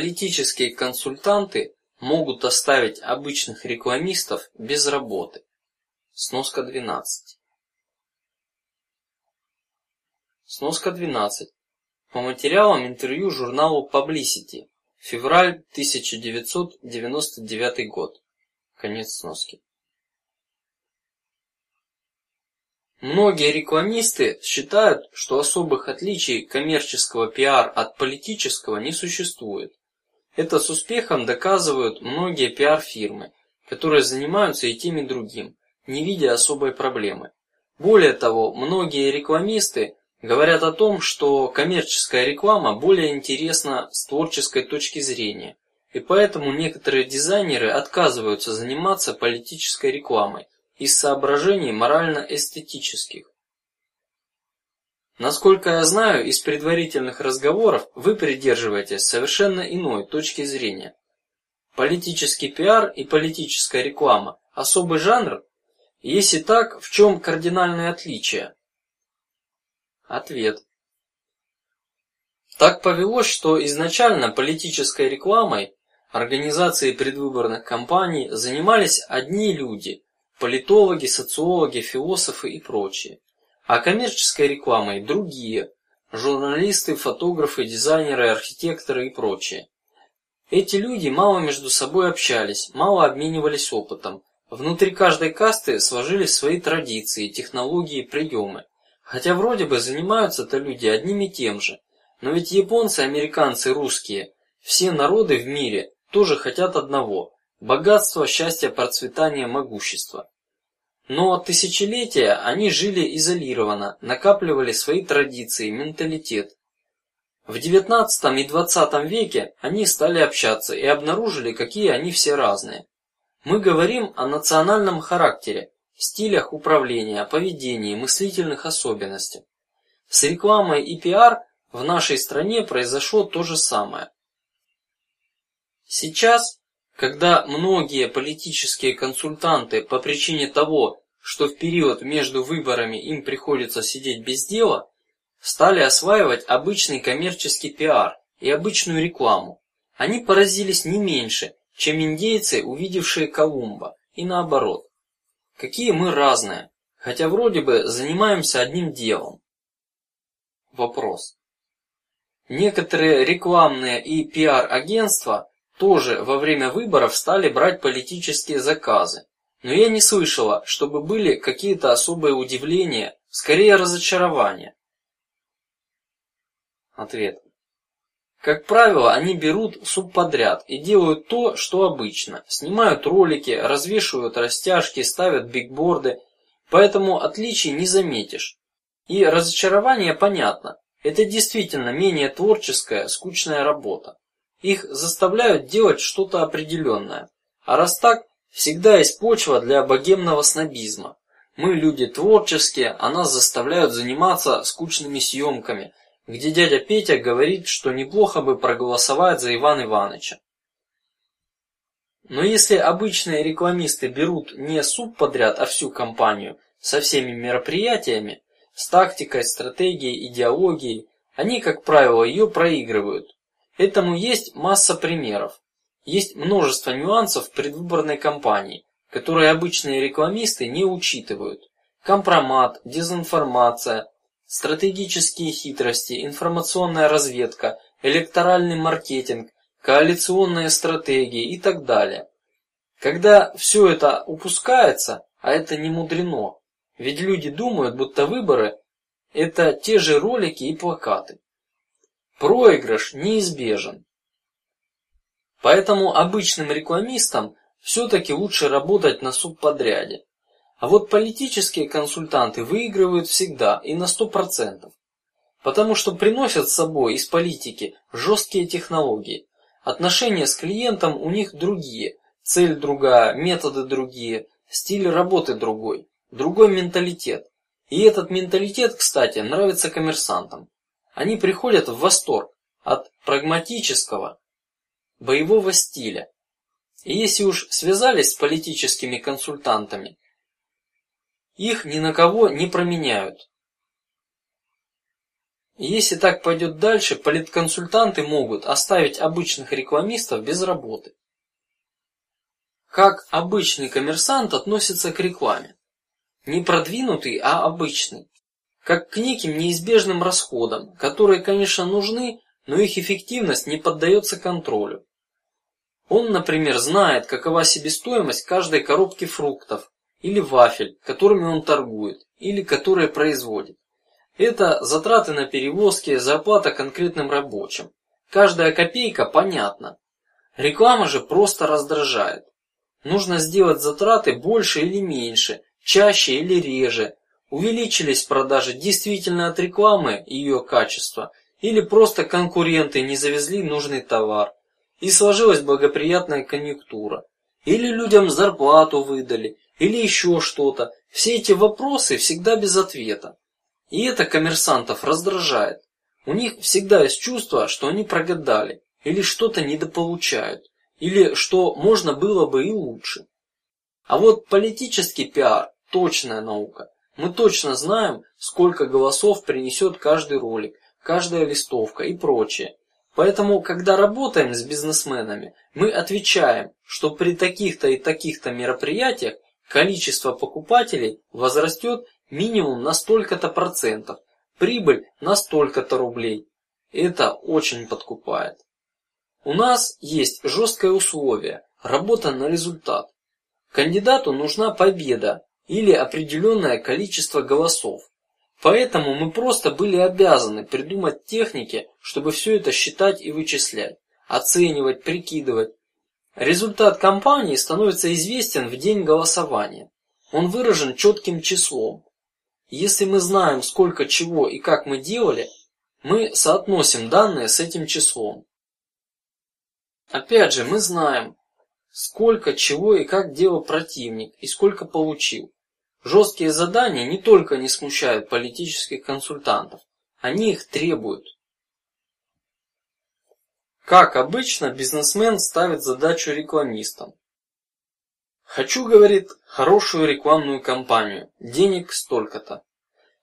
Политические консультанты могут оставить обычных рекламистов без работы. Сноска 12. Сноска 12. По материалам интервью журналу Publicity. Февраль 1999 год. Конец сноски. Многие рекламисты считают, что особых отличий коммерческого пиар от политического не существует. Это с успехом доказывают многие пиар-фирмы, которые занимаются и тем и другим, не видя особой проблемы. Более того, многие рекламисты говорят о том, что коммерческая реклама более интересна с творческой точки зрения, и поэтому некоторые дизайнеры отказываются заниматься политической рекламой из соображений морально-эстетических. Насколько я знаю из предварительных разговоров, вы придерживаетесь совершенно иной точки зрения. Политический пиар и политическая реклама – особый жанр. Если так, в чем кардинальное отличие? Ответ. Так повелось, что изначально политической рекламой организации предвыборных кампаний занимались одни люди: политологи, социологи, философы и прочие а коммерческой рекламой другие журналисты, фотографы, дизайнеры, архитекторы и прочие. Эти люди мало между собой общались, мало обменивались опытом. Внутри каждой касты сложились свои традиции, технологии, приемы. Хотя вроде бы занимаются-то люди одним и тем же, но ведь японцы, американцы, русские, все народы в мире тоже хотят одного: богатства, счастья, процветания, могущества. Но тысячелетия они жили изолированно, накапливали свои традиции, менталитет. В девятнадцатом и двадцатом веке они стали общаться и обнаружили, какие они все разные. Мы говорим о национальном характере, стилях управления, поведении, мыслительных особенностях. С рекламой и пиар в нашей стране произошло то же самое. Сейчас, когда многие политические консультанты по причине того, что в период между выборами им приходится сидеть без дела, стали осваивать обычный коммерческий пиар и обычную рекламу. Они поразились не меньше, чем индейцы, увидевшие Колумба, и наоборот. Какие мы разные, хотя вроде бы занимаемся одним делом. Вопрос. Некоторые рекламные и пиар-агентства тоже во время выборов стали брать политические заказы но я не слышала, чтобы были какие-то особые удивления, скорее разочарования. Ответ. Как правило, они берут субподряд и делают то, что обычно: снимают ролики, развешивают растяжки, ставят бигборды, поэтому отличий не заметишь. И разочарование понятно. Это действительно менее творческая, скучная работа. Их заставляют делать что-то определенное, а раз так, Всегда есть почва для богемного снобизма. Мы люди творческие, а нас заставляют заниматься скучными съемками, где дядя Петя говорит, что неплохо бы проголосовать за Ивана Ивановича. Но если обычные рекламисты берут не суп подряд, а всю компанию со всеми мероприятиями, с тактикой, стратегией, идеологией, они, как правило, ее проигрывают. Этому есть масса примеров. Есть множество нюансов предвыборной кампании, которые обычные рекламисты не учитывают: компромат, дезинформация, стратегические хитрости, информационная разведка, электоральный маркетинг, коалиционные стратегии и так далее. Когда все это упускается, а это не мудрено, ведь люди думают, будто выборы – это те же ролики и плакаты. Проигрыш неизбежен. Поэтому обычным рекламистам все-таки лучше работать на субподряде. А вот политические консультанты выигрывают всегда и на сто процентов, потому что приносят с собой из политики жесткие технологии. Отношения с клиентом у них другие, цель другая, методы другие, стиль работы другой, другой менталитет. И этот менталитет, кстати, нравится коммерсантам. Они приходят в восторг от прагматического, боевого стиля. И если уж связались с политическими консультантами, их ни на кого не променяют. Если так пойдет дальше, политконсультанты могут оставить обычных рекламистов без работы. Как обычный коммерсант относится к рекламе? Не продвинутый, а обычный, как к неким неизбежным расходам, которые, конечно, нужны, но их эффективность не поддается контролю. Он, например, знает, какова себестоимость каждой коробки фруктов или вафель, которыми он торгует, или которые производит. Это затраты на перевозки, зарплата конкретным рабочим. Каждая копейка понятна. Реклама же просто раздражает. Нужно сделать затраты больше или меньше, чаще или реже. Увеличились продажи действительно от рекламы и ее качества, или просто конкуренты не завезли нужный товар, и сложилась благоприятная конъюнктура, или людям зарплату выдали, или еще что-то. Все эти вопросы всегда без ответа. И это коммерсантов раздражает. У них всегда есть чувство, что они прогадали или что-то недополучают, или что можно было бы и лучше. А вот политический пиар – точная наука. Мы точно знаем, сколько голосов принесет каждый ролик, каждая листовка и прочее. Поэтому, когда работаем с бизнесменами, мы отвечаем, что при таких-то и таких-то мероприятиях количество покупателей возрастет минимум на столько-то процентов, прибыль на столько-то рублей. Это очень подкупает. У нас есть жесткое условие – работа на результат. Кандидату нужна победа или определенное количество голосов. Поэтому мы просто были обязаны придумать техники, чтобы все это считать и вычислять, оценивать, прикидывать. Результат кампании становится известен в день голосования. Он выражен четким числом. Если мы знаем, сколько чего и как мы делали, мы соотносим данные с этим числом. Опять же, мы знаем, сколько чего и как делал противник и сколько получил. Жесткие задания не только не смущают политических консультантов, они их требуют. Как обычно, бизнесмен ставит задачу рекламистам. Хочу, говорит, хорошую рекламную кампанию, денег столько-то.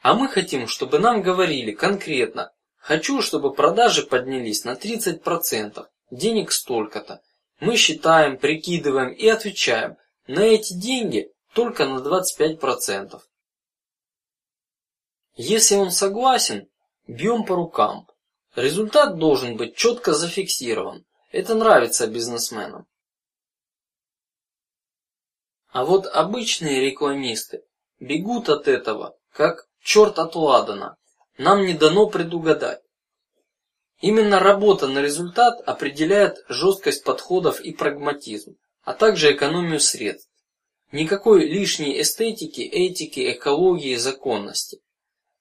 А мы хотим, чтобы нам говорили конкретно. Хочу, чтобы продажи поднялись на 30 процентов, денег столько-то. Мы считаем, прикидываем и отвечаем. На эти деньги только на 25 процентов. Если он согласен, бьем по рукам. Результат должен быть четко зафиксирован. Это нравится бизнесменам. А вот обычные рекламисты бегут от этого, как черт от ладана. Нам не дано предугадать. Именно работа на результат определяет жесткость подходов и прагматизм, а также экономию средств. Никакой лишней эстетики, этики, экологии, законности.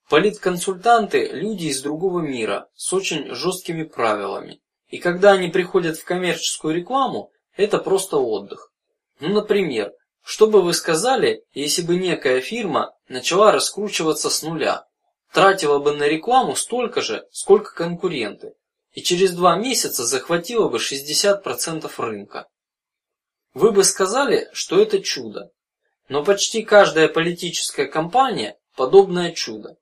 Политконсультанты – люди из другого мира с очень жесткими правилами, и когда они приходят в коммерческую рекламу, это просто отдых. Ну, например, что бы вы сказали, если бы некая фирма начала раскручиваться с нуля, тратила бы на рекламу столько же, сколько конкуренты, и через два месяца захватила бы 60 процентов рынка? Вы бы сказали, что это чудо, но почти каждая политическая кампания подобное чудо.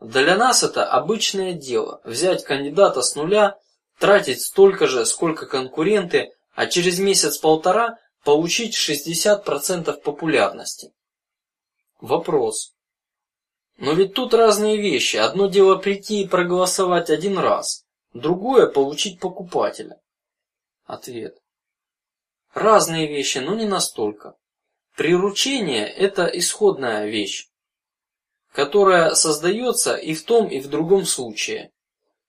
Для нас это обычное дело взять кандидата с нуля, тратить столько же, сколько конкуренты, а через месяц-полтора получить 60% популярности. Вопрос. Но ведь тут разные вещи. Одно дело прийти и проголосовать один раз, другое получить покупателя. Ответ. Разные вещи, но не настолько. Приручение – это исходная вещь, которая создается и в том и в другом случае.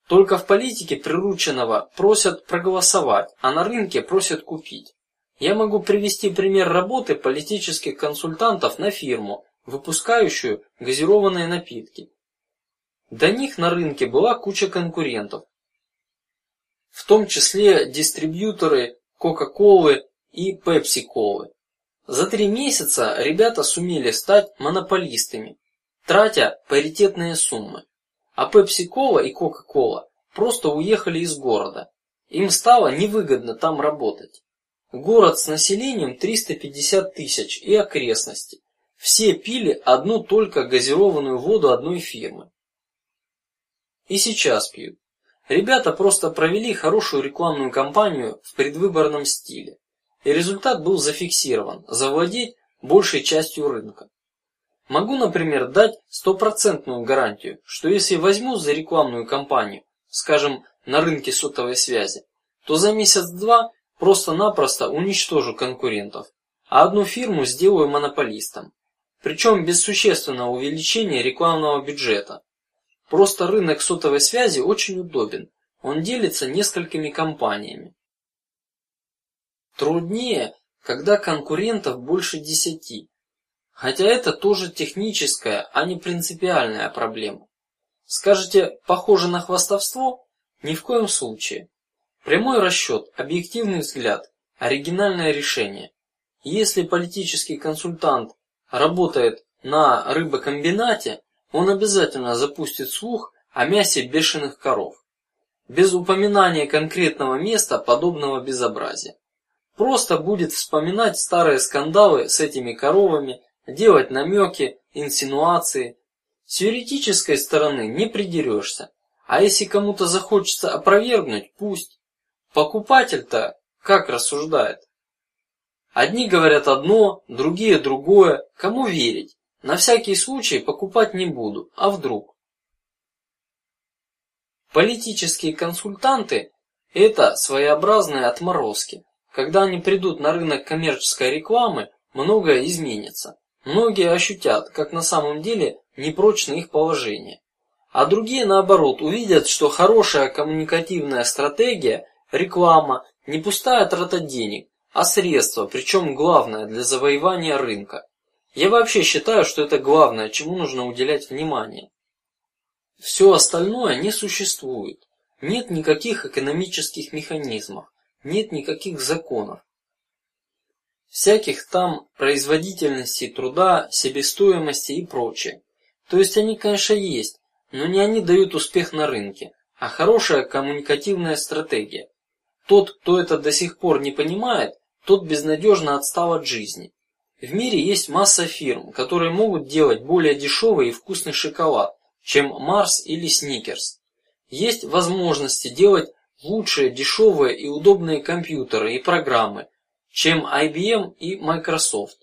Только в политике прирученного просят проголосовать, а на рынке просят купить. Я могу привести пример работы политических консультантов на фирму, выпускающую газированные напитки. До них на рынке была куча конкурентов, в том числе дистрибьюторы Кока-колы и Пепси-колы. За три месяца ребята сумели стать монополистами, тратя паритетные суммы, а Пепси-кола и Кока-кола просто уехали из города. Им стало невыгодно там работать. Город с населением 350 тысяч и окрестности. Все пили одну только газированную воду одной фирмы. и сейчас пьют. Ребята просто провели хорошую рекламную кампанию в предвыборном стиле, и результат был зафиксирован: завладеть большей частью рынка. Могу, например, дать стопроцентную гарантию, что если возьму за рекламную кампанию, скажем, на рынке сотовой связи, то за месяц-два просто-напросто уничтожу конкурентов, а одну фирму сделаю монополистом, причем без существенного увеличения рекламного бюджета. Просто рынок сотовой связи очень удобен, он делится несколькими компаниями. Труднее, когда конкурентов больше десяти, хотя это тоже техническая, а не принципиальная проблема. Скажете, похоже на хвастовство? Ни в коем случае. Прямой расчет, объективный взгляд, оригинальное решение. Если политический консультант работает на рыбокомбинате, он обязательно запустит слух о мясе бешеных коров, без упоминания конкретного места подобного безобразия. Просто будет вспоминать старые скандалы с этими коровами, делать намеки, инсинуации. С юридической стороны не придерешься, а если кому-то захочется опровергнуть, пусть. Покупатель-то как рассуждает? Одни говорят одно, другие другое. Кому верить? На всякий случай покупать не буду, а вдруг? Политические консультанты – это своеобразные отморозки. Когда они придут на рынок коммерческой рекламы, многое изменится. Многие ощутят, как на самом деле непрочно их положение, а другие наоборот увидят, что хорошая коммуникативная стратегия Реклама не пустая трата денег, а средство, причем главное для завоевания рынка. Я вообще считаю, что это главное, чему нужно уделять внимание. Все остальное не существует. Нет никаких экономических механизмов, нет никаких законов, всяких там производительности труда, себестоимости и прочее. То есть они, конечно, есть, но не они дают успех на рынке, а хорошая коммуникативная стратегия. Тот, кто это до сих пор не понимает, тот безнадежно отстал от жизни. В мире есть масса фирм, которые могут делать более дешевый и вкусный шоколад, чем Марс или Сникерс. Есть возможности делать лучшие, дешевые и удобные компьютеры и программы, чем IBM и Microsoft.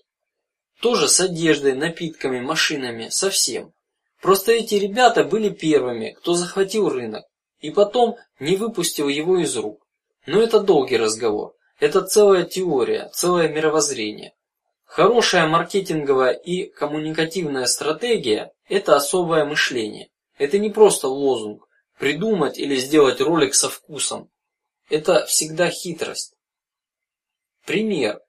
Тоже с одеждой, напитками, машинами, совсем. Просто эти ребята были первыми, кто захватил рынок и потом не выпустил его из рук. Но это долгий разговор. Это целая теория, целое мировоззрение. Хорошая маркетинговая и коммуникативная стратегия – это особое мышление. Это не просто лозунг, придумать или сделать ролик со вкусом. Это всегда хитрость. Пример: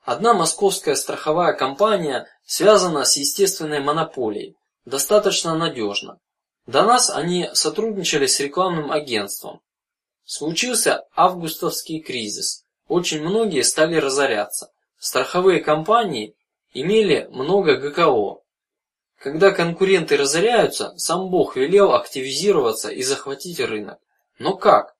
одна московская страховая компания связана с естественной монополией, достаточно надежно. До нас они сотрудничали с рекламным агентством. Случился августовский кризис. Очень многие стали разоряться. Страховые компании имели много ГКО. Когда конкуренты разоряются, сам Бог велел активизироваться и захватить рынок. Но как?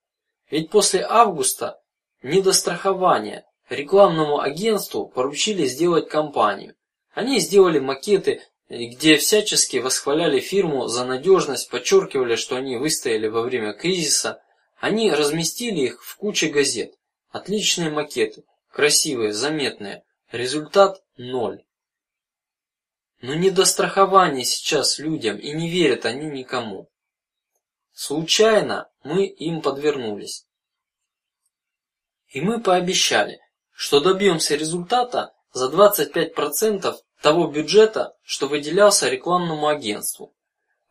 Ведь после августа недострахования рекламному агентству поручили сделать кампанию. Они сделали макеты, где всячески восхваляли фирму за надежность, подчеркивали, что они выстояли во время кризиса, они разместили их в куче газет. Отличные макеты, красивые, заметные. Результат ноль. Но не до страхования сейчас людям и не верят они никому. Случайно мы им подвернулись, и мы пообещали, что добьемся результата за 25 процентов того бюджета, что выделялся рекламному агентству.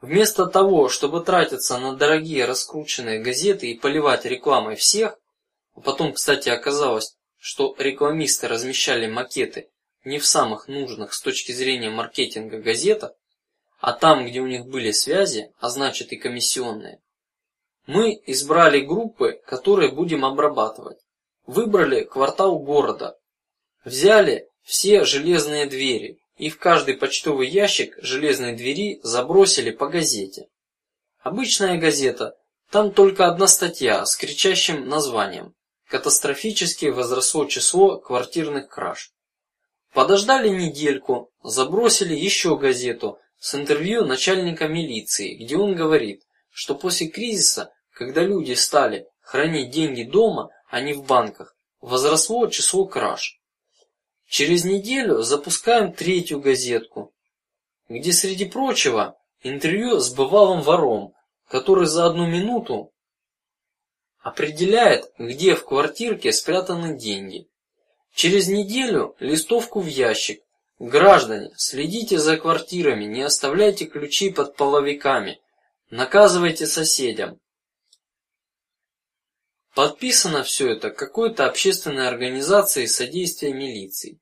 Вместо того, чтобы тратиться на дорогие раскрученные газеты и поливать рекламой всех, а потом, кстати, оказалось, что рекламисты размещали макеты не в самых нужных с точки зрения маркетинга газетах, а там, где у них были связи, а значит и комиссионные. Мы избрали группы, которые будем обрабатывать. Выбрали квартал города, взяли все железные двери, и в каждый почтовый ящик железной двери забросили по газете. Обычная газета, там только одна статья с кричащим названием: "Катастрофически возросло число квартирных краж". Подождали недельку, забросили еще газету с интервью начальника милиции, где он говорит, что после кризиса, когда люди стали хранить деньги дома, а не в банках, возросло число краж. Через неделю запускаем третью газетку, где среди прочего интервью с бывалым вором, который за одну минуту определяет, где в квартирке спрятаны деньги. Через неделю листовку в ящик. Граждане, следите за квартирами, не оставляйте ключи под половиками, наказывайте соседям. Подписано все это какой-то общественной организацией содействия милиции.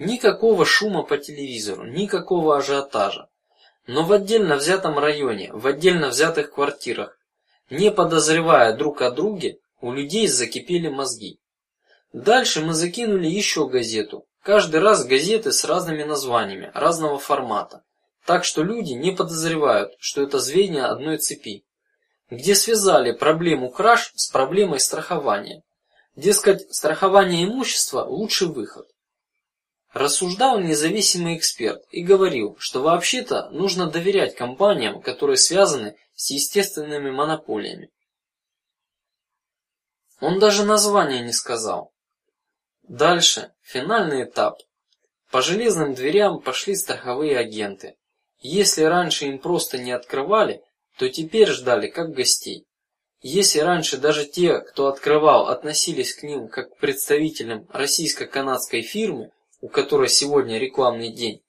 Никакого шума по телевизору, никакого ажиотажа. Но в отдельно взятом районе, в отдельно взятых квартирах, не подозревая друг о друге, у людей закипели мозги. Дальше мы закинули еще газету. Каждый раз газеты с разными названиями, разного формата, так что люди не подозревают, что это звенья одной цепи, где связали проблему краж с проблемой страхования. Дескать, страхование имущества лучший выход. Рассуждал независимый эксперт и говорил, что вообще-то нужно доверять компаниям, которые связаны с естественными монополиями. Он даже название не сказал. Дальше финальный этап. По железным дверям пошли страховые агенты. Если раньше им просто не открывали, то теперь ждали как гостей. Если раньше даже те, кто открывал, относились к ним как к представителям российско-канадской фирмы, у которой сегодня рекламный день,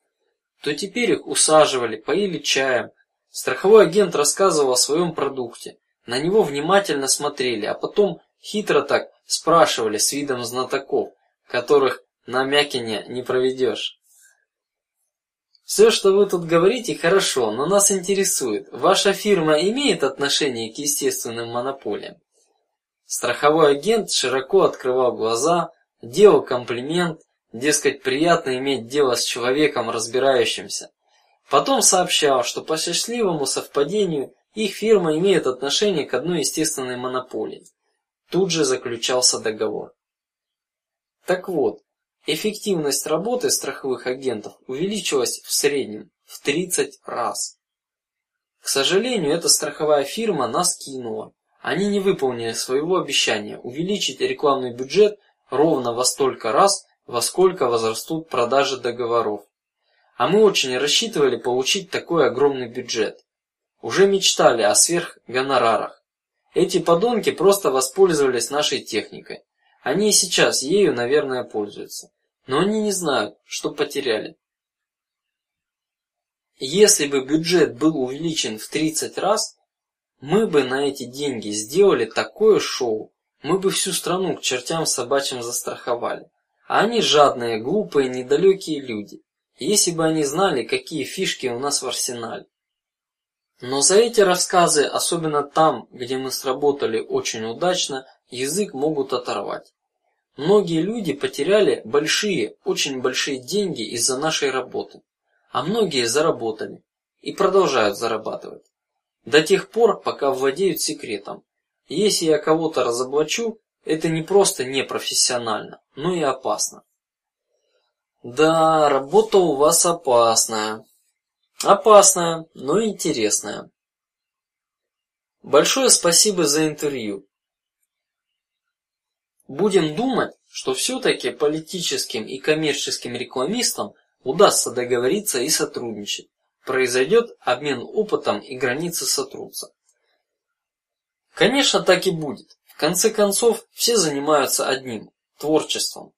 то теперь их усаживали, поили чаем. Страховой агент рассказывал о своем продукте, на него внимательно смотрели, а потом хитро так спрашивали с видом знатоков, которых на Мякине не проведешь. Все, что вы тут говорите, хорошо, но нас интересует, ваша фирма имеет отношение к естественным монополиям? Страховой агент широко открывал глаза, делал комплимент, Дескать, приятно иметь дело с человеком, разбирающимся. Потом сообщал, что по счастливому совпадению их фирма имеет отношение к одной естественной монополии. Тут же заключался договор. Так вот, эффективность работы страховых агентов увеличилась в среднем в 30 раз. К сожалению, эта страховая фирма нас кинула. Они не выполнили своего обещания увеличить рекламный бюджет ровно во столько раз, во сколько возрастут продажи договоров. А мы очень рассчитывали получить такой огромный бюджет. Уже мечтали о сверхгонорарах. Эти подонки просто воспользовались нашей техникой. Они и сейчас ею, наверное, пользуются, но они не знают, что потеряли. Если бы бюджет был увеличен в 30 раз, мы бы на эти деньги сделали такое шоу, мы бы всю страну к чертям собачьим застраховали. А они жадные, глупые, недалекие люди. Если бы они знали, какие фишки у нас в арсенале. Но за эти рассказы, особенно там, где мы сработали очень удачно, язык могут оторвать. Многие люди потеряли большие, очень большие деньги из-за нашей работы, а многие заработали и продолжают зарабатывать до тех пор, пока владеют секретом. Если я кого-то разоблачу, это не просто непрофессионально, но и опасно. Да, работа у вас опасная, опасная, но интересная. Большое спасибо за интервью. Будем думать, что все-таки политическим и коммерческим рекламистам удастся договориться и сотрудничать. Произойдет обмен опытом и границы сотрутся. Конечно, так и будет. В конце концов, все занимаются одним творчеством.